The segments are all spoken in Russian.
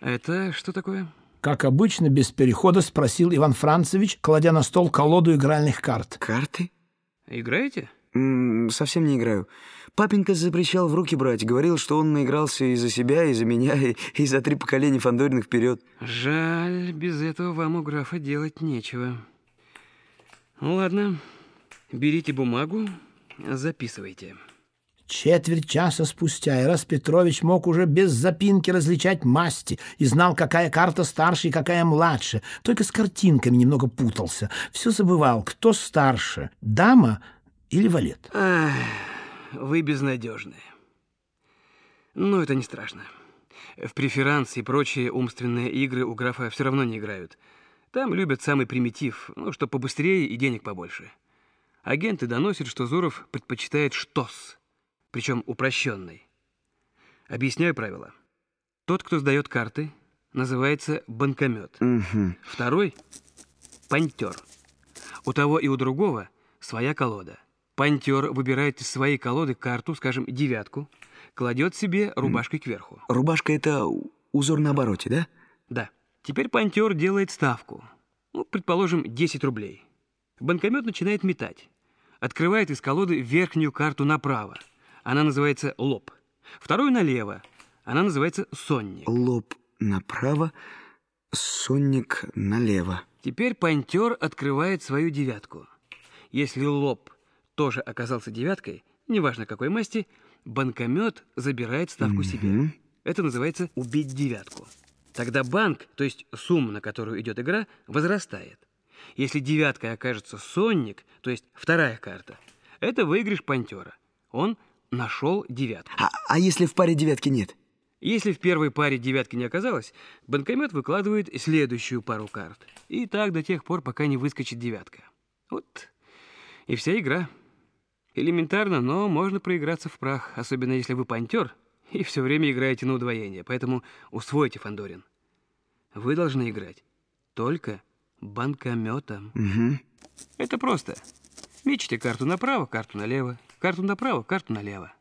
Это что такое? Как обычно, без перехода спросил Иван Францевич, кладя на стол колоду игральных карт. Карты? Играете? М, совсем не играю. Папенька запрещал в руки брать. Говорил, что он наигрался и за себя, и за меня, и, и за три поколения Фандориных вперед. Жаль, без этого вам у графа делать нечего. Ну ладно, берите бумагу, записывайте. Четверть часа спустя Ирас Петрович мог уже без запинки различать масти и знал, какая карта старше и какая младше. Только с картинками немного путался. Все забывал, кто старше, дама или валет. Вы безнадежны. Но это не страшно. В преферанс и прочие умственные игры у графа все равно не играют. Там любят самый примитив, ну, что побыстрее и денег побольше. Агенты доносят, что Зуров предпочитает штос — причем упрощенный. Объясняю правила. Тот, кто сдает карты, называется банкомет. Угу. Второй – пантер. У того и у другого своя колода. Пантер выбирает из своей колоды карту, скажем, девятку, кладет себе рубашкой кверху. Рубашка — это узор на обороте, да? Да. Теперь пантер делает ставку. Ну, предположим, 10 рублей. Банкомет начинает метать. Открывает из колоды верхнюю карту направо. Она называется лоб. Вторую налево. Она называется сонник. Лоб направо, сонник налево. Теперь пантер открывает свою девятку. Если лоб тоже оказался девяткой, неважно какой масти, банкомет забирает ставку себе. Это называется «убить девятку». Тогда банк, то есть сумма, на которую идет игра, возрастает. Если девяткой окажется сонник, то есть вторая карта, это выигрыш пантера. Он нашел девятку. А, а если в паре девятки нет? Если в первой паре девятки не оказалось, банкомет выкладывает следующую пару карт. И так до тех пор, пока не выскочит девятка. Вот и вся игра. Элементарно, но можно проиграться в прах, особенно если вы пантер и все время играете на удвоение. Поэтому усвойте, Фандорин. Вы должны играть только банкометом. Угу. Это просто. Мечите карту направо, карту налево, карту направо, карту налево.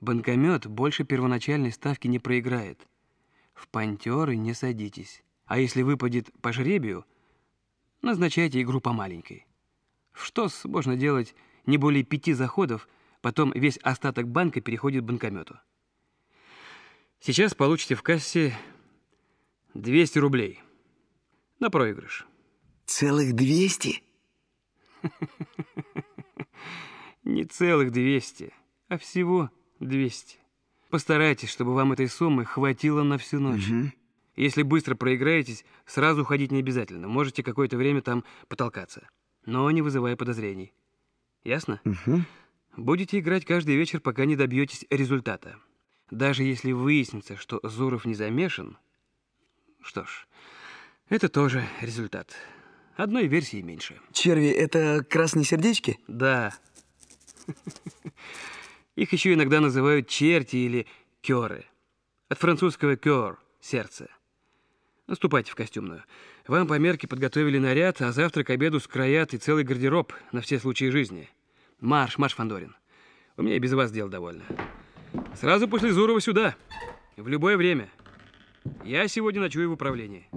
Банкомет больше первоначальной ставки не проиграет. В пантеры не садитесь. А если выпадет по жребию, назначайте игру по маленькой. В ШТОС можно делать не более пяти заходов, потом весь остаток банка переходит к банкомету. Сейчас получите в кассе 200 рублей на проигрыш. Целых 200? Не целых 200, а всего 200. Постарайтесь, чтобы вам этой суммы хватило на всю ночь. Угу. Если быстро проиграетесь, сразу уходить не обязательно. Можете какое-то время там потолкаться, но не вызывая подозрений. Ясно? Угу. Будете играть каждый вечер, пока не добьетесь результата. Даже если выяснится, что Зуров не замешан, что ж, это тоже результат. Одной версии меньше. Черви — это красные сердечки? Да. Их еще иногда называют черти или кёры. От французского «кёр» — сердце. Наступайте в костюмную. Вам по мерке подготовили наряд, а завтра к обеду скроят и целый гардероб на все случаи жизни. Марш, марш, Фандорин. У меня и без вас дел довольно. Сразу после Зурова сюда. В любое время. Я сегодня ночую в управлении.